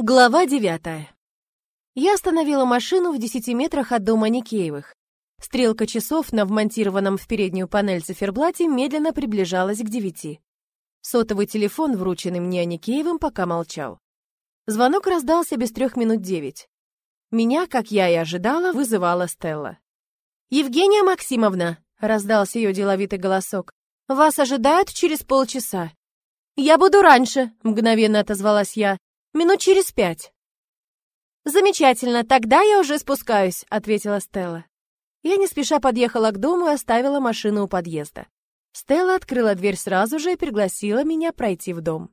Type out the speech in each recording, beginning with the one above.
Глава девятая. Я остановила машину в десяти метрах от дома Никеевых. Стрелка часов на вмонтированном в переднюю панель циферблате медленно приближалась к девяти. Сотовый телефон, врученный мне Никеевым, пока молчал. Звонок раздался без трех минут девять. Меня, как я и ожидала, вызывала Стелла. «Евгения Максимовна!» — раздался ее деловитый голосок. «Вас ожидают через полчаса». «Я буду раньше», — мгновенно отозвалась я. Минут через пять. Замечательно, тогда я уже спускаюсь, ответила Стелла. Я не спеша подъехала к дому и оставила машину у подъезда. Стелла открыла дверь сразу же и пригласила меня пройти в дом.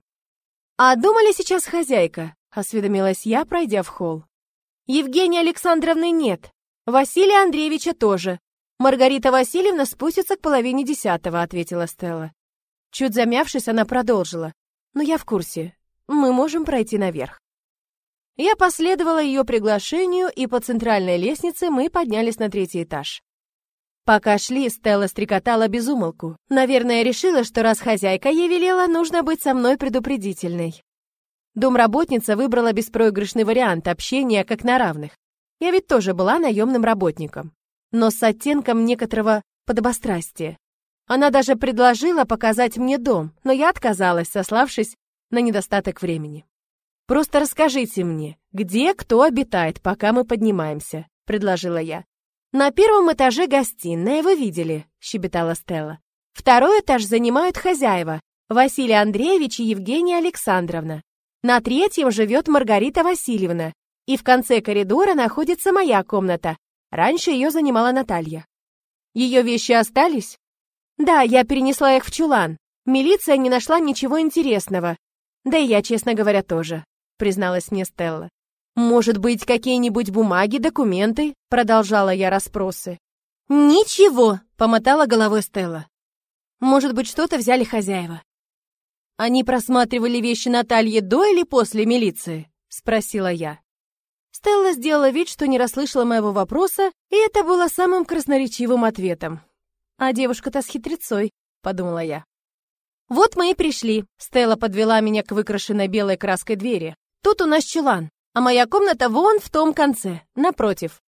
«А дома ли сейчас хозяйка?» — осведомилась я, пройдя в холл. «Евгении Александровны нет. Василия Андреевича тоже. Маргарита Васильевна спустится к половине десятого», — ответила Стелла. Чуть замявшись, она продолжила. «Но я в курсе. Мы можем пройти наверх. Я последовала ее приглашению, и по центральной лестнице мы поднялись на третий этаж. Пока шли, Стелла стрекотала без умолку. Наверное, решила, что раз хозяйка ей велела, нужно быть со мной предупредительной. Домработница выбрала беспроигрышный вариант общения как на равных. Я ведь тоже была наемным работником, но с оттенком некоторого подобострастия. Она даже предложила показать мне дом, но я отказалась, сославшись на недостаток времени. «Просто расскажите мне, где кто обитает, пока мы поднимаемся», — предложила я. «На первом этаже гостиная, вы видели», — щебетала Стелла. «Второй этаж занимают хозяева, Василий Андреевич и Евгения Александровна. На третьем живет Маргарита Васильевна, и в конце коридора находится моя комната. Раньше ее занимала Наталья. Ее вещи остались? Да, я перенесла их в чулан. Милиция не нашла ничего интересного, да и я, честно говоря, тоже, призналась мне Стелла. Может быть, какие-нибудь бумаги, документы? Продолжала я расспросы. Ничего, помотала головой Стелла. Может быть, что-то взяли хозяева. Они просматривали вещи Натальи до или после милиции? Спросила я. Стелла сделала вид, что не расслышала моего вопроса, и это было самым красноречивым ответом. А девушка-то с хитрецой, подумала я. «Вот мы и пришли», — Стелла подвела меня к выкрашенной белой краской двери. «Тут у нас чулан, а моя комната вон в том конце, напротив.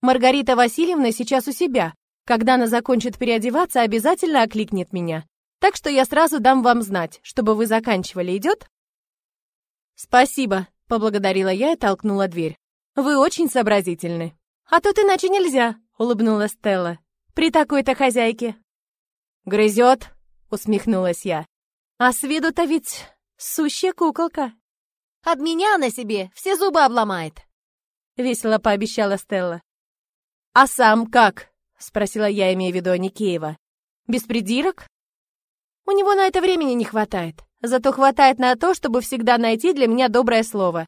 Маргарита Васильевна сейчас у себя. Когда она закончит переодеваться, обязательно окликнет меня. Так что я сразу дам вам знать, чтобы вы заканчивали. Идет?» «Спасибо», — поблагодарила я и толкнула дверь. «Вы очень сообразительны». «А тут иначе нельзя», — улыбнулась Стелла. «При такой-то хозяйке». «Грызет», усмехнулась я. А с виду-то ведь сущая куколка. От меня она себе все зубы обломает. Весело пообещала Стелла. А сам как? Спросила я, имея в виду Аникеева. Без придирок? У него на это времени не хватает. Зато хватает на то, чтобы всегда найти для меня доброе слово.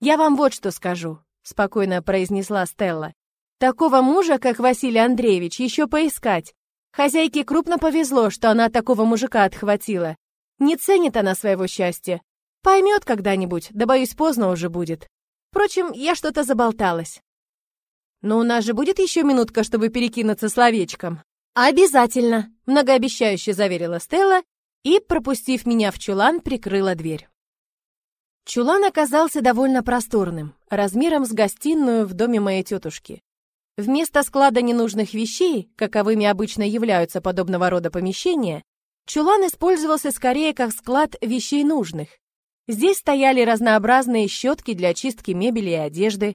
Я вам вот что скажу, спокойно произнесла Стелла. Такого мужа, как Василий Андреевич, еще поискать. Хозяйке крупно повезло, что она такого мужика отхватила. Не ценит она своего счастья. Поймет когда-нибудь, да боюсь, поздно уже будет. Впрочем, я что-то заболталась. Но у нас же будет еще минутка, чтобы перекинуться словечком. Обязательно, многообещающе заверила Стелла и, пропустив меня в чулан, прикрыла дверь. Чулан оказался довольно просторным, размером с гостиную в доме моей тетушки. Вместо склада ненужных вещей, каковыми обычно являются подобного рода помещения, чулан использовался скорее как склад вещей нужных. Здесь стояли разнообразные щетки для очистки мебели и одежды,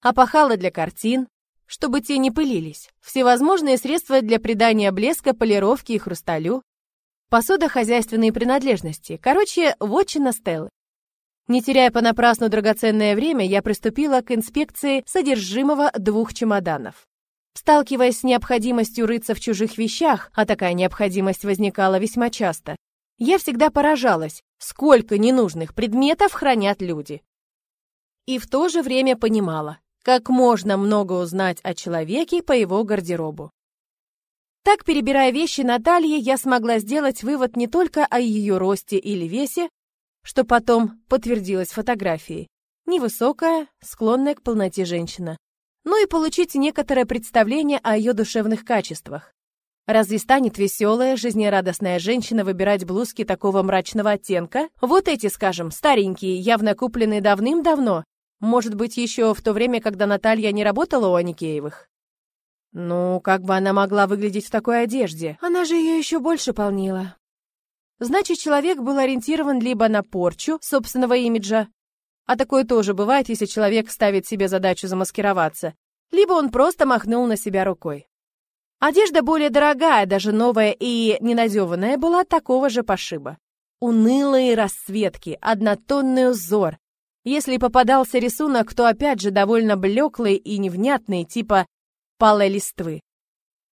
опахалы для картин, чтобы те не пылились, всевозможные средства для придания блеска, полировки и хрусталю, посуда хозяйственные принадлежности, короче, вотчина Стеллы. Не теряя понапрасну драгоценное время, я приступила к инспекции содержимого двух чемоданов. Сталкиваясь с необходимостью рыться в чужих вещах, а такая необходимость возникала весьма часто, я всегда поражалась, сколько ненужных предметов хранят люди. И в то же время понимала, как можно много узнать о человеке по его гардеробу. Так, перебирая вещи Натальи, я смогла сделать вывод не только о ее росте или весе, что потом подтвердилось фотографией. Невысокая, склонная к полноте женщина. Ну и получить некоторое представление о ее душевных качествах. Разве станет веселая, жизнерадостная женщина выбирать блузки такого мрачного оттенка? Вот эти, скажем, старенькие, явно купленные давным-давно. Может быть, еще в то время, когда Наталья не работала у Аникеевых? Ну, как бы она могла выглядеть в такой одежде? Она же ее еще больше полнила. Значит, человек был ориентирован либо на порчу собственного имиджа, а такое тоже бывает, если человек ставит себе задачу замаскироваться, либо он просто махнул на себя рукой. Одежда более дорогая, даже новая и ненадеванная, была такого же пошиба. Унылые расцветки, однотонный узор. Если попадался рисунок, то опять же довольно блеклый и невнятный, типа палой листвы.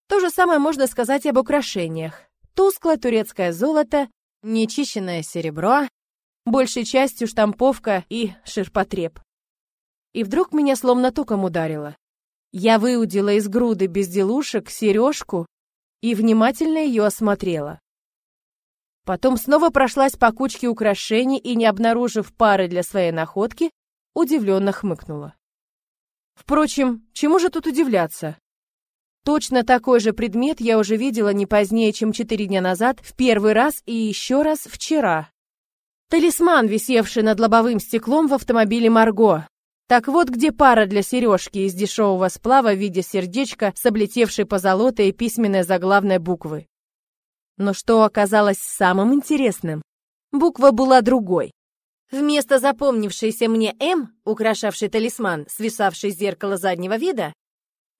То же самое можно сказать об украшениях. Тусклое турецкое золото, нечищенное серебро, большей частью штамповка и ширпотреб. И вдруг меня словно током ударило. Я выудила из груды безделушек сережку и внимательно ее осмотрела. Потом снова прошлась по кучке украшений и, не обнаружив пары для своей находки, удивленно хмыкнула. Впрочем, чему же тут удивляться? Точно такой же предмет я уже видела не позднее, чем четыре дня назад, в первый раз и еще раз вчера. Талисман, висевший над лобовым стеклом в автомобиле Марго, так вот, где пара для сережки из дешевого сплава в виде сердечка с облетевшей позолотой и письменной заглавной буквы. Но что оказалось самым интересным? Буква была другой. Вместо запомнившейся мне «М», украшавшей талисман, свисавший с зеркала заднего вида,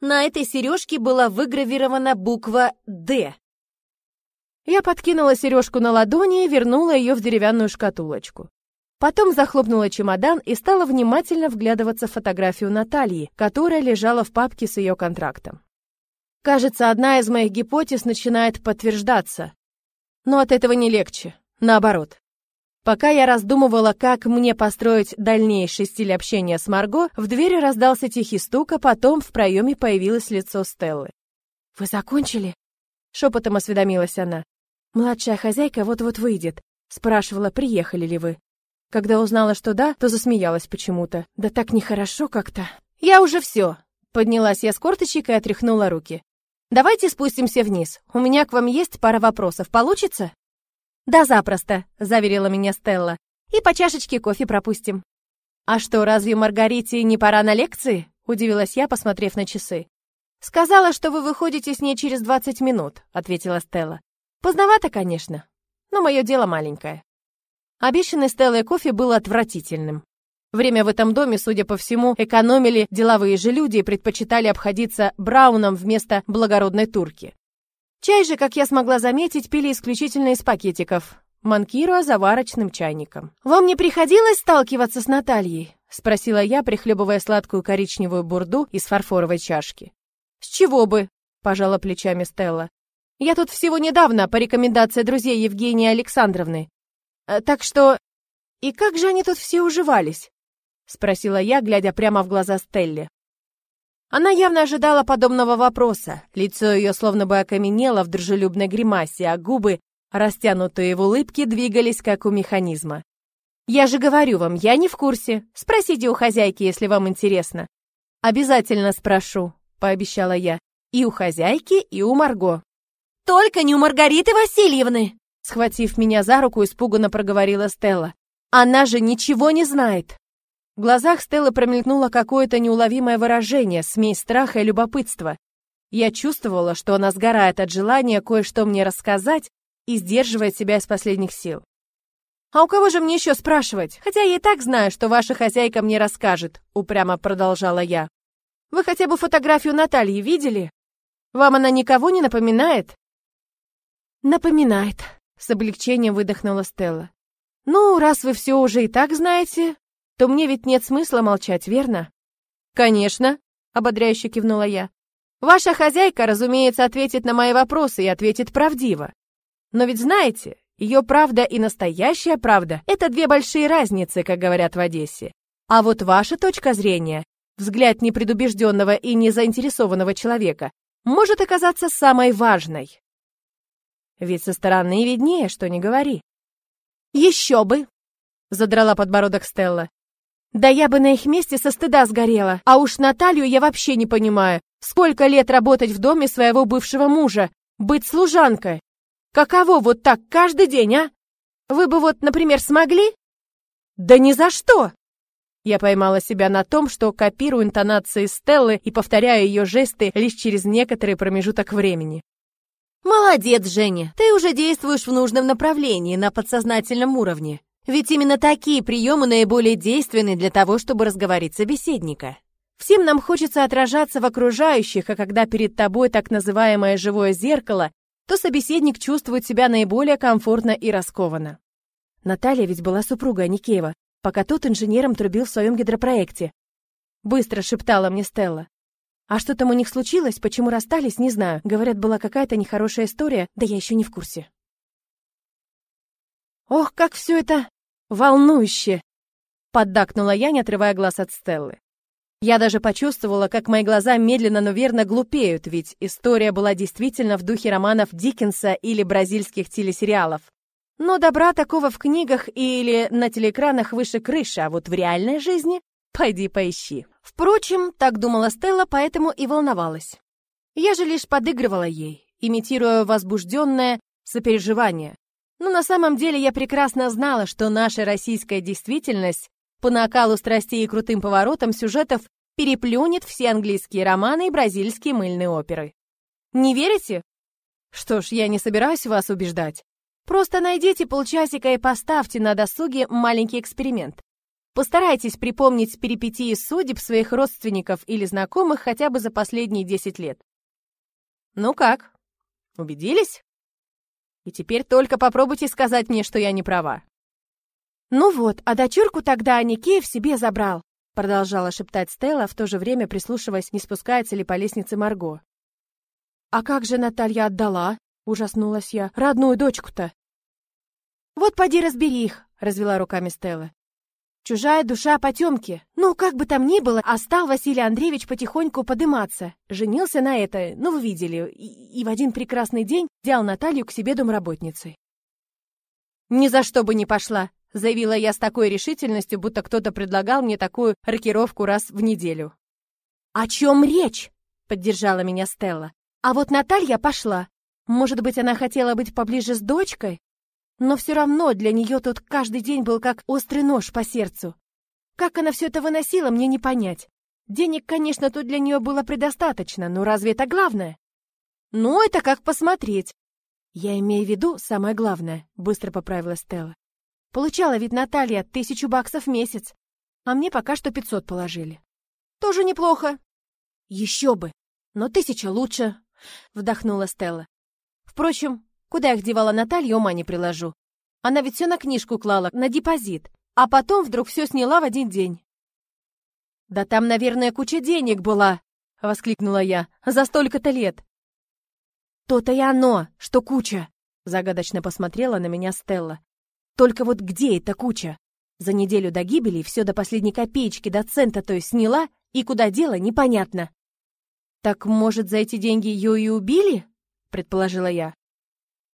на этой сережке была выгравирована буква «Д». Я подкинула сережку на ладони и вернула ее в деревянную шкатулочку. Потом захлопнула чемодан и стала внимательно вглядываться в фотографию Натальи, которая лежала в папке с ее контрактом. Кажется, одна из моих гипотез начинает подтверждаться. Но от этого не легче. Наоборот. Пока я раздумывала, как мне построить дальнейший стиль общения с Марго, в двери раздался тихий стук, а потом в проеме появилось лицо Стеллы. «Вы закончили?» — шепотом осведомилась она. «Младшая хозяйка вот-вот выйдет. Спрашивала, приехали ли вы. Когда узнала, что да, то засмеялась почему-то. Да так нехорошо как-то. Я уже все. Поднялась я с корточек и отряхнула руки. Давайте спустимся вниз. У меня к вам есть пара вопросов. Получится? Да, запросто, заверила меня Стелла. И по чашечке кофе пропустим. А что, разве Маргарите не пора на лекции? Удивилась я, посмотрев на часы. Сказала, что вы выходите с ней через 20 минут, ответила Стелла. Поздновато, конечно, но мое дело маленькое. Обещанный Стеллой кофе был отвратительным. Время в этом доме, судя по всему, экономили деловые же люди и предпочитали обходиться брауном вместо благородной турки. Чай же, как я смогла заметить, пили исключительно из пакетиков, манкируя заварочным чайником. «Вам не приходилось сталкиваться с Натальей?» — спросила я, прихлебывая сладкую коричневую бурду из фарфоровой чашки. «С чего бы?» — пожала плечами Стелла. «Я тут всего недавно, по рекомендации друзей Евгении Александровны. Э, так что... И как же они тут все уживались? Спросила я, глядя прямо в глаза Стелле. Она явно ожидала подобного вопроса. Лицо ее словно бы окаменело в дружелюбной гримасе, а губы, растянутые в улыбке, двигались как у механизма. «Я же говорю вам, я не в курсе. Спросите у хозяйки, если вам интересно». «Обязательно спрошу», — пообещала я. «И у хозяйки, и у Марго». «Только не у Маргариты Васильевны!» Схватив меня за руку, испуганно проговорила Стелла. «Она же ничего не знает!» В глазах Стеллы промелькнуло какое-то неуловимое выражение, смесь страха и любопытства. Я чувствовала, что она сгорает от желания кое-что мне рассказать и сдерживает себя из последних сил. «А у кого же мне еще спрашивать? Хотя я и так знаю, что ваша хозяйка мне расскажет», — упрямо продолжала я. «Вы хотя бы фотографию Натальи видели? Вам она никого не напоминает?» «Напоминает», с облегчением выдохнула Стелла. «Ну, раз вы все уже и так знаете, то мне ведь нет смысла молчать, верно?» «Конечно», — ободряюще кивнула я. «Ваша хозяйка, разумеется, ответит на мои вопросы и ответит правдиво. Но ведь знаете, ее правда и настоящая правда — это две большие разницы, как говорят в Одессе. А вот ваша точка зрения, взгляд непредубежденного и незаинтересованного человека, может оказаться самой важной. Ведь со стороны виднее, что не говори. Еще бы! Задрала подбородок Стелла. Да я бы на их месте со стыда сгорела. А уж Наталью я вообще не понимаю. Сколько лет работать в доме своего бывшего мужа, Быть служанкой. Каково вот так каждый день, а? Вы бы вот, например, смогли? Да ни за что! Я поймала себя на том, что копирую интонации Стеллы и повторяю ее жесты лишь через некоторый промежуток времени. «Молодец, Женя! Ты уже действуешь в нужном направлении, на подсознательном уровне. Ведь именно такие приемы наиболее действенны для того, чтобы разговорить собеседника. Всем нам хочется отражаться в окружающих, а когда перед тобой так называемое живое зеркало, то собеседник чувствует себя наиболее комфортно и раскованно. Наталья ведь была супругой Никеева, пока тот инженером трубил в своем гидропроекте. Быстро шептала мне Стелла. А что там у них случилось, почему расстались, не знаю. Говорят, была какая-то нехорошая история, да я еще не в курсе. Ох, как все это волнующе! Поддакнула я, не отрывая глаз от Стеллы. Я даже почувствовала, как мои глаза медленно, но верно глупеют, ведь история была действительно в духе романов Диккенса или бразильских телесериалов. Но добра такого в книгах или на телеэкранах выше крыши, а вот в реальной жизни пойди поищи. Впрочем, так думала Стелла, поэтому и волновалась. Я же лишь подыгрывала ей, имитируя возбужденное сопереживание. Но на самом деле я прекрасно знала, что наша российская действительность по накалу страстей и крутым поворотам сюжетов переплюнет все английские романы и бразильские мыльные оперы. Не верите? Что ж, я не собираюсь вас убеждать. Просто найдите полчасика и поставьте на досуге маленький эксперимент. Постарайтесь припомнить перипетии судеб своих родственников или знакомых хотя бы за последние 10 лет. Ну как? Убедились? И теперь только попробуйте сказать мне, что я не права. Ну вот, а дочурку тогда Аникеев себе забрал, продолжала шептать Стелла, в то же время прислушиваясь, не спускается ли по лестнице Марго. А как же Наталья отдала? Ужаснулась я. Родную дочку-то. Вот поди разбери их, развела руками Стелла. Чужая душа потемки. Ну, как бы там ни было, а стал Василий Андреевич потихоньку подыматься. Женился на это, ну, вы видели, и, и в один прекрасный день взял Наталью к себе домработницей. «Ни за что бы не пошла», — заявила я с такой решительностью, будто кто-то предлагал мне такую рокировку раз в неделю. «О чем речь?» — поддержала меня Стелла. «А вот Наталья пошла. Может быть, она хотела быть поближе с дочкой? Но все равно для нее тут каждый день был как острый нож по сердцу. Как она все это выносила, мне не понять. Денег, конечно, тут для нее было предостаточно, но разве это главное? Ну, это как посмотреть. Я имею в виду самое главное, быстро поправила Стелла. Получала ведь Наталья тысячу баксов в месяц, а мне пока что пятьсот положили. Тоже неплохо. Еще бы, но тысяча лучше, вдохнула Стелла. Впрочем, куда их девала Наталья, ума не приложу. Она ведь все на книжку клала, на депозит, а потом вдруг все сняла в один день. «Да там, наверное, куча денег была!» — воскликнула я. «За столько-то лет!» «То-то и оно, что куча!» — загадочно посмотрела на меня Стелла. «Только вот где эта куча? За неделю до гибели все до последней копеечки, до цента, то есть сняла, и куда дело, непонятно». «Так, может, за эти деньги ее и убили?» предположила я.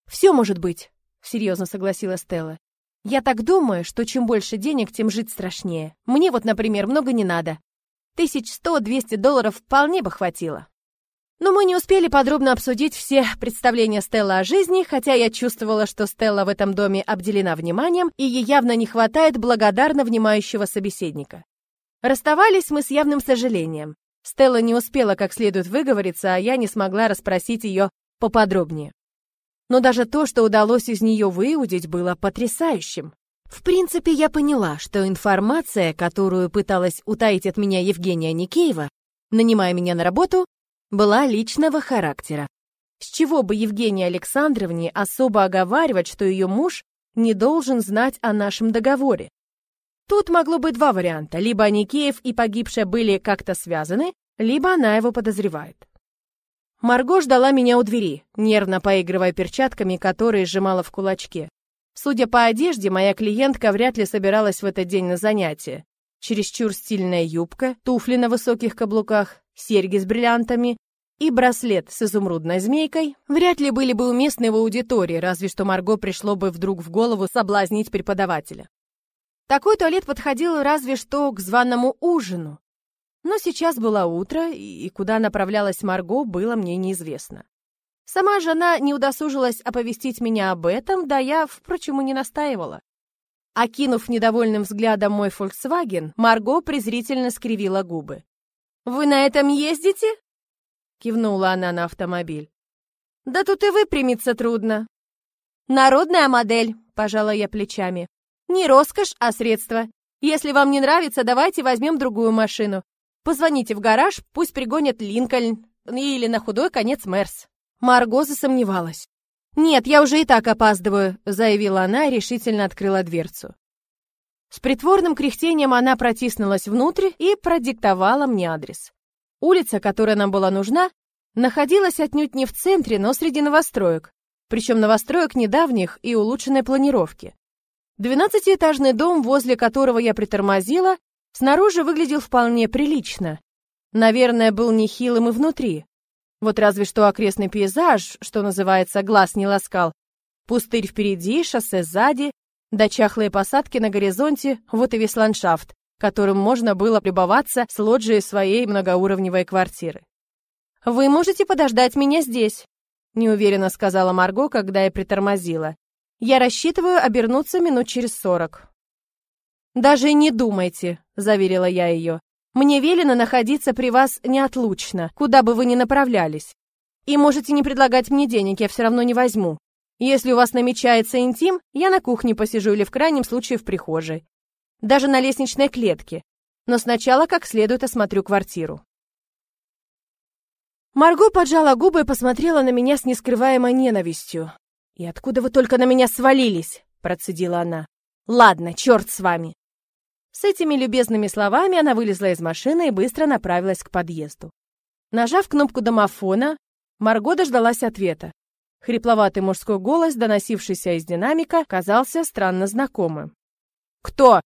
«Все может быть», — серьезно согласилась Стелла. «Я так думаю, что чем больше денег, тем жить страшнее. Мне вот, например, много не надо. Тысяч сто-двести долларов вполне бы хватило». Но мы не успели подробно обсудить все представления Стелла о жизни, хотя я чувствовала, что Стелла в этом доме обделена вниманием, и ей явно не хватает благодарно внимающего собеседника. Расставались мы с явным сожалением. Стелла не успела как следует выговориться, а я не смогла расспросить ее поподробнее. Но даже то, что удалось из нее выудить, было потрясающим. В принципе, я поняла, что информация, которую пыталась утаить от меня Евгения Никеева, нанимая меня на работу, была личного характера. С чего бы Евгении Александровне особо оговаривать, что ее муж не должен знать о нашем договоре? Тут могло быть два варианта. Либо Никеев и погибшая были как-то связаны, либо она его подозревает. Марго ждала меня у двери, нервно поигрывая перчатками, которые сжимала в кулачке. Судя по одежде, моя клиентка вряд ли собиралась в этот день на занятие. Чересчур стильная юбка, туфли на высоких каблуках, серьги с бриллиантами и браслет с изумрудной змейкой вряд ли были бы уместны в аудитории, разве что Марго пришло бы вдруг в голову соблазнить преподавателя. Такой туалет подходил разве что к званому ужину, но сейчас было утро, и куда направлялась Марго, было мне неизвестно. Сама жена не удосужилась оповестить меня об этом, да я, впрочем, и не настаивала. Окинув недовольным взглядом мой Volkswagen, Марго презрительно скривила губы. «Вы на этом ездите?» — кивнула она на автомобиль. «Да тут и выпрямиться трудно». «Народная модель», — пожала я плечами. «Не роскошь, а средство. Если вам не нравится, давайте возьмем другую машину. Позвоните в гараж, пусть пригонят Линкольн или на худой конец Мерс». Марго засомневалась. «Нет, я уже и так опаздываю», — заявила она и решительно открыла дверцу. С притворным кряхтением она протиснулась внутрь и продиктовала мне адрес. Улица, которая нам была нужна, находилась отнюдь не в центре, но среди новостроек, причем новостроек недавних и улучшенной планировки. Двенадцатиэтажный дом, возле которого я притормозила, снаружи выглядел вполне прилично. Наверное, был нехилым и внутри. Вот разве что окрестный пейзаж, что называется, глаз не ласкал. Пустырь впереди, шоссе сзади, да чахлые посадки на горизонте, вот и весь ландшафт, которым можно было прибаваться с лоджией своей многоуровневой квартиры. «Вы можете подождать меня здесь», — неуверенно сказала Марго, когда я притормозила. «Я рассчитываю обернуться минут через сорок». «Даже не думайте», — заверила я ее. Мне велено находиться при вас неотлучно, куда бы вы ни направлялись. И можете не предлагать мне денег, я все равно не возьму. Если у вас намечается интим, я на кухне посижу или в крайнем случае в прихожей. Даже на лестничной клетке. Но сначала как следует осмотрю квартиру. Марго поджала губы и посмотрела на меня с нескрываемой ненавистью. «И откуда вы только на меня свалились?» – процедила она. «Ладно, черт с вами. С этими любезными словами она вылезла из машины и быстро направилась к подъезду. Нажав кнопку домофона, Марго дождалась ответа. Хрипловатый мужской голос, доносившийся из динамика, казался странно знакомым. «Кто?»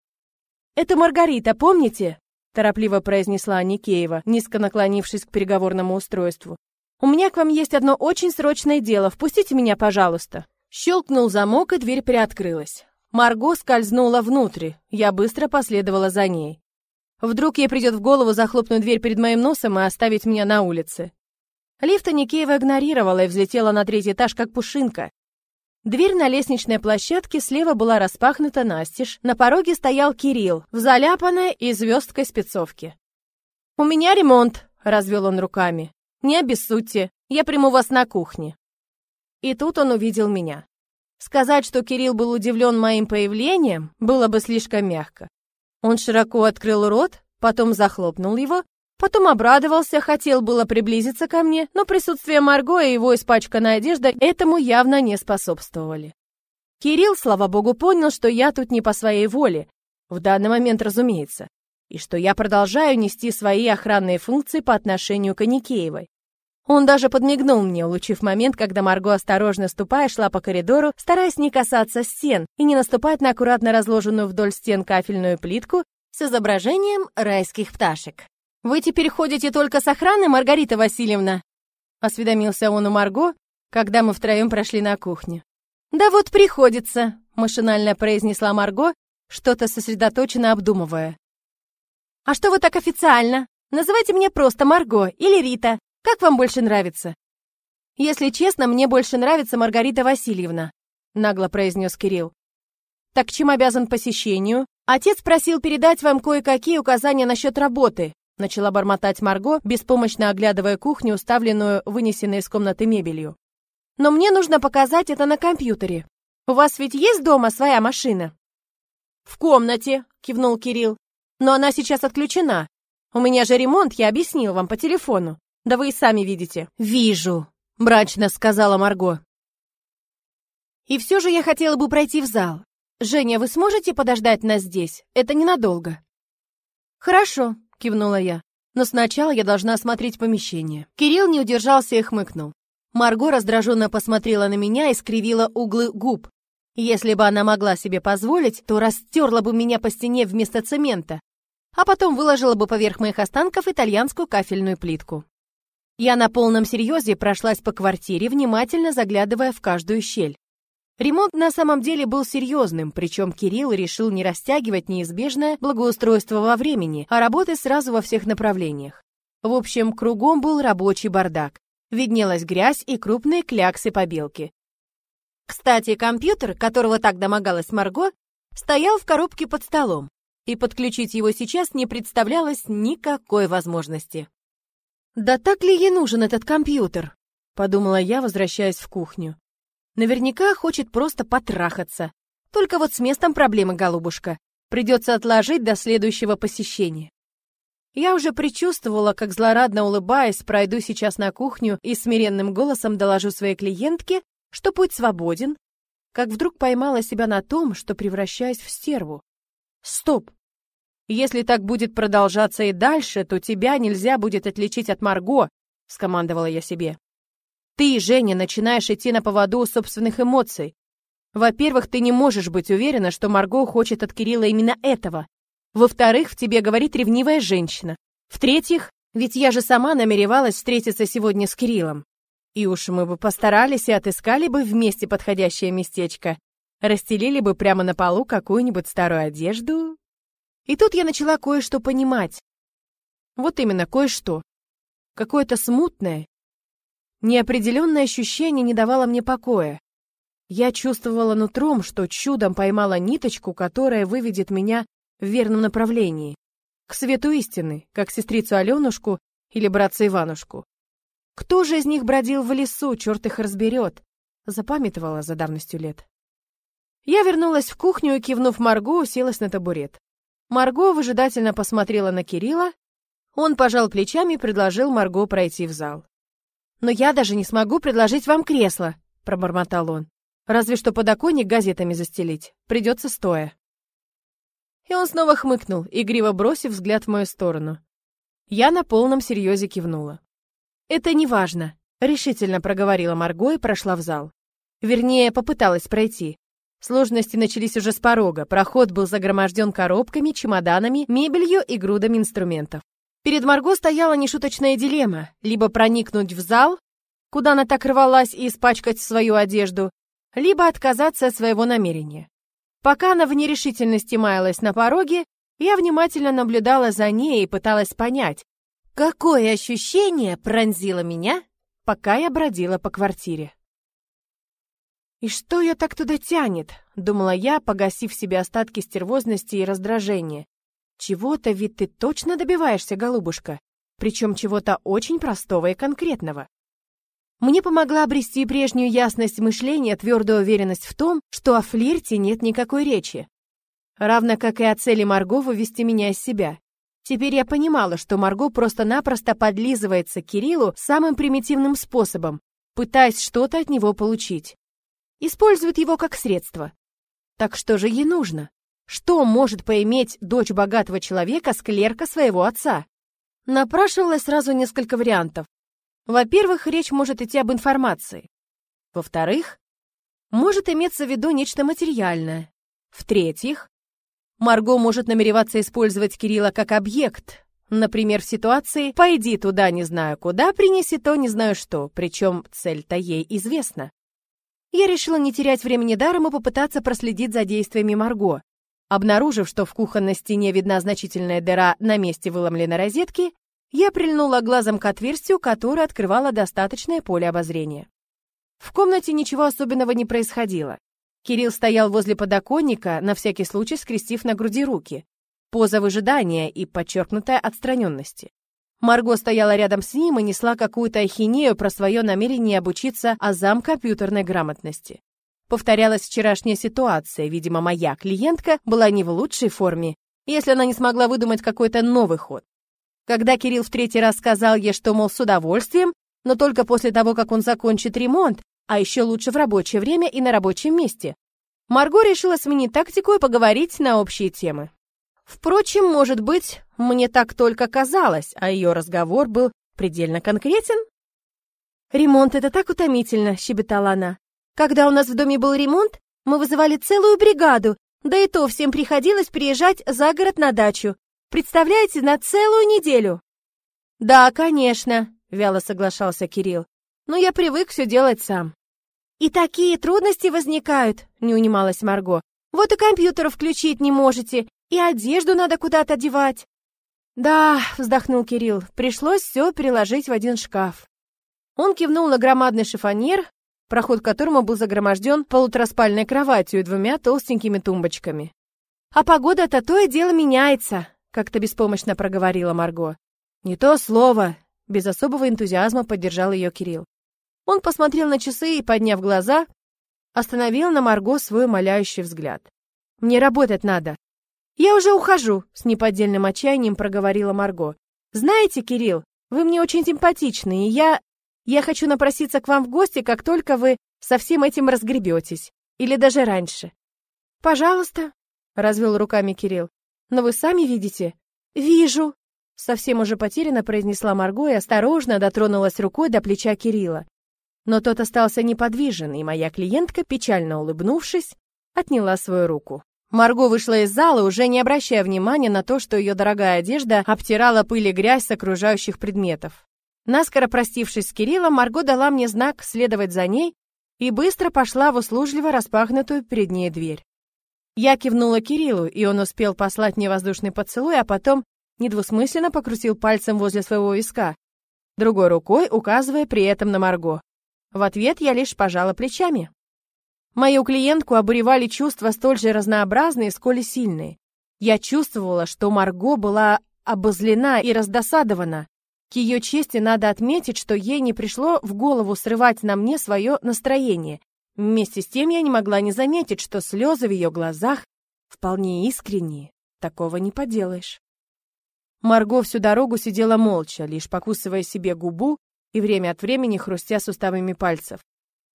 «Это Маргарита, помните?» торопливо произнесла Никеева, низко наклонившись к переговорному устройству. «У меня к вам есть одно очень срочное дело. Впустите меня, пожалуйста». Щелкнул замок, и дверь приоткрылась. Марго скользнула внутрь, я быстро последовала за ней. Вдруг ей придет в голову захлопнуть дверь перед моим носом и оставить меня на улице. Лифта Никеева игнорировала и взлетела на третий этаж, как пушинка. Дверь на лестничной площадке слева была распахнута настежь, на пороге стоял Кирилл, в заляпанной и звездкой спецовке. «У меня ремонт», — развел он руками. «Не обессудьте, я приму вас на кухне». И тут он увидел меня. Сказать, что Кирилл был удивлен моим появлением, было бы слишком мягко. Он широко открыл рот, потом захлопнул его, потом обрадовался, хотел было приблизиться ко мне, но присутствие Марго и его испачканная одежда этому явно не способствовали. Кирилл, слава богу, понял, что я тут не по своей воле, в данный момент, разумеется, и что я продолжаю нести свои охранные функции по отношению к Аникеевой. Он даже подмигнул мне, улучив момент, когда Марго, осторожно ступая, шла по коридору, стараясь не касаться стен и не наступать на аккуратно разложенную вдоль стен кафельную плитку с изображением райских пташек. «Вы теперь ходите только с охраной, Маргарита Васильевна?» — осведомился он у Марго, когда мы втроем прошли на кухню. «Да вот приходится», — машинально произнесла Марго, что-то сосредоточенно обдумывая. «А что вы так официально? Называйте меня просто Марго или Рита. Как вам больше нравится?» «Если честно, мне больше нравится Маргарита Васильевна», — нагло произнес Кирилл. «Так чем обязан посещению?» «Отец просил передать вам кое-какие указания насчет работы», — начала бормотать Марго, беспомощно оглядывая кухню, уставленную вынесенной из комнаты мебелью. «Но мне нужно показать это на компьютере. У вас ведь есть дома своя машина?» «В комнате», — кивнул Кирилл. «Но она сейчас отключена. У меня же ремонт, я объяснил вам по телефону. Да вы и сами видите». «Вижу», — мрачно сказала Марго. «И все же я хотела бы пройти в зал. Женя, вы сможете подождать нас здесь? Это ненадолго». «Хорошо», — кивнула я. «Но сначала я должна осмотреть помещение». Кирилл не удержался и хмыкнул. Марго раздраженно посмотрела на меня и скривила углы губ. Если бы она могла себе позволить, то растерла бы меня по стене вместо цемента, а потом выложила бы поверх моих останков итальянскую кафельную плитку. Я на полном серьезе прошлась по квартире, внимательно заглядывая в каждую щель. Ремонт на самом деле был серьезным, причем Кирилл решил не растягивать неизбежное благоустройство во времени, а работать сразу во всех направлениях. В общем, кругом был рабочий бардак. виднелась грязь и крупные кляксы побелки. Кстати, компьютер, которого так домогалась Марго, стоял в коробке под столом, и подключить его сейчас не представлялось никакой возможности. «Да так ли ей нужен этот компьютер?» — подумала я, возвращаясь в кухню. «Наверняка хочет просто потрахаться. Только вот с местом проблемы, голубушка. Придется отложить до следующего посещения. Я уже предчувствовала, как злорадно улыбаясь, пройду сейчас на кухню и смиренным голосом доложу своей клиентке, что путь свободен, как вдруг поймала себя на том, что превращаюсь в стерву. Стоп! Если так будет продолжаться и дальше, то тебя нельзя будет отличить от Марго, скомандовала я себе. Ты, Женя, начинаешь идти на поводу собственных эмоций. Во-первых, ты не можешь быть уверена, что Марго хочет от Кирилла именно этого. Во-вторых, в тебе говорит ревнивая женщина. В-третьих, ведь я же сама намеревалась встретиться сегодня с Кириллом. И уж мы бы постарались и отыскали бы вместе подходящее местечко. Расстелили бы прямо на полу какую-нибудь старую одежду. И тут я начала кое-что понимать. Вот именно кое-что. Какое-то смутное, неопределенное ощущение не давало мне покоя. Я чувствовала нутром, что чудом поймала ниточку, которая выведет меня в верном направлении, к свету истины, как сестрицу Аленушку или братца Иванушку. Кто же из них бродил в лесу, черт их разберет, запамятовала за давностью лет. Я вернулась в кухню и, кивнув Марго, уселась на табурет. Марго выжидательно посмотрела на Кирилла. Он пожал плечами и предложил Марго пройти в зал. «Но я даже не смогу предложить вам кресло», — пробормотал он. «Разве что подоконник газетами застелить. Придется стоя». И он снова хмыкнул, игриво бросив взгляд в мою сторону. Я на полном серьезе кивнула. «Это не важно», — решительно проговорила Марго и прошла в зал. Вернее, попыталась пройти. Сложности начались уже с порога. Проход был загроможден коробками, чемоданами, мебелью и грудами инструментов. Перед Марго стояла нешуточная дилемма. Либо проникнуть в зал, куда она так рвалась, и испачкать свою одежду, либо отказаться от своего намерения. Пока она в нерешительности маялась на пороге, я внимательно наблюдала за ней и пыталась понять, какое ощущение пронзило меня, пока я бродила по квартире. «И что ее так туда тянет?» — думала я, погасив в себе остатки стервозности и раздражения. «Чего-то ведь ты точно добиваешься, голубушка, причем чего-то очень простого и конкретного. Мне помогла обрести прежнюю ясность мышления, твердую уверенность в том, что о флирте нет никакой речи. Равно как и о цели Марго вывести меня из себя. Теперь я понимала, что Марго просто-напросто подлизывается к Кириллу самым примитивным способом, пытаясь что-то от него получить. Использует его как средство. Так что же ей нужно? Что может поиметь дочь богатого человека с клерка своего отца? Напрашивалось сразу несколько вариантов. Во-первых, речь может идти об информации. Во-вторых, может иметься в виду нечто материальное. В-третьих, Марго может намереваться использовать Кирилла как объект, например, в ситуации «пойди туда не знаю куда, принеси то не знаю что», причем цель-то ей известна. Я решила не терять времени даром и попытаться проследить за действиями Марго. Обнаружив, что в кухонной стене видна значительная дыра на месте выломленной розетки, я прильнула глазом к отверстию, которое открывало достаточное поле обозрения. В комнате ничего особенного не происходило. Кирилл стоял возле подоконника, на всякий случай скрестив на груди руки. Поза выжидания и подчеркнутая отстраненности. Марго стояла рядом с ним и несла какую-то ахинею про свое намерение обучиться азам компьютерной грамотности. Повторялась вчерашняя ситуация, видимо, моя клиентка была не в лучшей форме, если она не смогла выдумать какой-то новый ход. Когда Кирилл в третий раз сказал ей, что, мол, с удовольствием, но только после того, как он закончит ремонт, а еще лучше в рабочее время и на рабочем месте. Марго решила сменить тактику и поговорить на общие темы. Впрочем, может быть, мне так только казалось, а ее разговор был предельно конкретен. «Ремонт — это так утомительно», — щебетала она. «Когда у нас в доме был ремонт, мы вызывали целую бригаду, да и то всем приходилось приезжать за город на дачу. Представляете, на целую неделю!» «Да, конечно», — вяло соглашался Кирилл. «Но я привык все делать сам». «И такие трудности возникают», — не унималась Марго. «Вот и компьютер включить не можете, и одежду надо куда-то одевать». «Да», — вздохнул Кирилл, — «пришлось все переложить в один шкаф». Он кивнул на громадный шифоньер, проход которому был загроможден полутораспальной кроватью и двумя толстенькими тумбочками. «А погода-то то и дело меняется», — как-то беспомощно проговорила Марго. «Не то слово», — без особого энтузиазма поддержал ее Кирилл. Он посмотрел на часы и, подняв глаза, остановил на Марго свой умоляющий взгляд. «Мне работать надо». «Я уже ухожу», — с неподдельным отчаянием проговорила Марго. «Знаете, Кирилл, вы мне очень симпатичны, и я... Я хочу напроситься к вам в гости, как только вы со всем этим разгребетесь. Или даже раньше». «Пожалуйста», — развел руками Кирилл. «Но вы сами видите?» «Вижу», — совсем уже потерянно произнесла Марго и осторожно дотронулась рукой до плеча Кирилла. Но тот остался неподвижен, и моя клиентка, печально улыбнувшись, отняла свою руку. Марго вышла из зала, уже не обращая внимания на то, что ее дорогая одежда обтирала пыль и грязь с окружающих предметов. Наскоро простившись с Кириллом, Марго дала мне знак следовать за ней и быстро пошла в услужливо распахнутую перед ней дверь. Я кивнула Кириллу, и он успел послать мне воздушный поцелуй, а потом недвусмысленно покрутил пальцем возле своего виска, другой рукой указывая при этом на Марго. В ответ я лишь пожала плечами. Мою клиентку обуревали чувства столь же разнообразные, сколь и сильные. Я чувствовала, что Марго была обозлена и раздосадована. К ее чести надо отметить, что ей не пришло в голову срывать на мне свое настроение. Вместе с тем я не могла не заметить, что слезы в ее глазах вполне искренние. Такого не поделаешь. Марго всю дорогу сидела молча, лишь покусывая себе губу и время от времени хрустя суставами пальцев.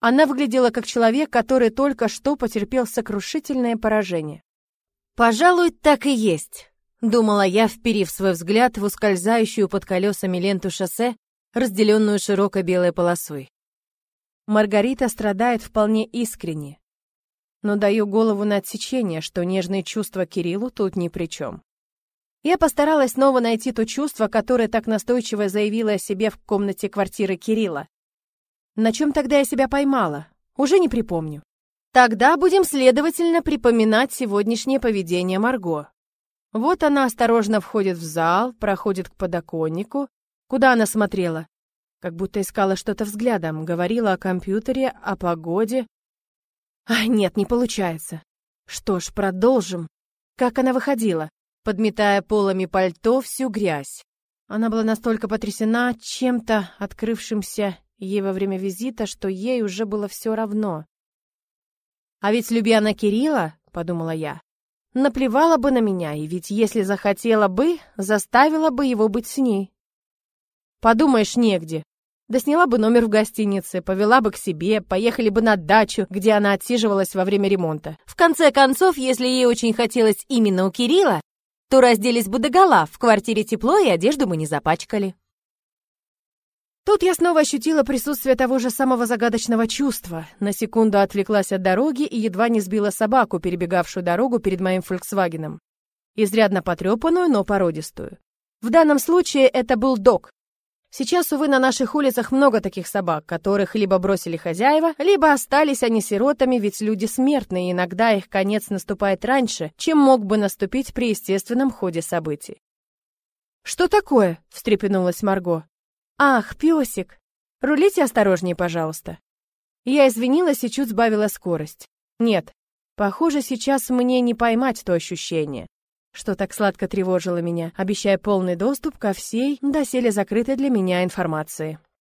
Она выглядела как человек, который только что потерпел сокрушительное поражение. «Пожалуй, так и есть», — думала я, вперив свой взгляд в ускользающую под колесами ленту шоссе, разделенную широкой белой полосой. Маргарита страдает вполне искренне, но даю голову на отсечение, что нежные чувства Кириллу тут ни при чем. Я постаралась снова найти то чувство, которое так настойчиво заявило о себе в комнате квартиры Кирилла. На чем тогда я себя поймала? Уже не припомню. Тогда будем, следовательно, припоминать сегодняшнее поведение Марго. Вот она осторожно входит в зал, проходит к подоконнику. Куда она смотрела? Как будто искала что-то взглядом, говорила о компьютере, о погоде. А, нет, не получается. Что ж, продолжим. Как она выходила? подметая полами пальто всю грязь. Она была настолько потрясена чем-то, открывшимся ей во время визита, что ей уже было все равно. «А ведь, любя на Кирилла, — подумала я, — наплевала бы на меня, и ведь если захотела бы, заставила бы его быть с ней. Подумаешь, негде. Да сняла бы номер в гостинице, повела бы к себе, поехали бы на дачу, где она отсиживалась во время ремонта. В конце концов, если ей очень хотелось именно у Кирилла, то разделись бы догола, в квартире тепло и одежду мы не запачкали. Тут я снова ощутила присутствие того же самого загадочного чувства. На секунду отвлеклась от дороги и едва не сбила собаку, перебегавшую дорогу перед моим «Фольксвагеном». Изрядно потрепанную, но породистую. В данном случае это был дог, Сейчас, увы, на наших улицах много таких собак, которых либо бросили хозяева, либо остались они сиротами, ведь люди смертные, и иногда их конец наступает раньше, чем мог бы наступить при естественном ходе событий. «Что такое?» — встрепенулась Марго. «Ах, песик! Рулите осторожнее, пожалуйста». Я извинилась и чуть сбавила скорость. Нет, похоже, сейчас мне не поймать то ощущение что так сладко тревожило меня, обещая полный доступ ко всей, доселе закрытой для меня информации.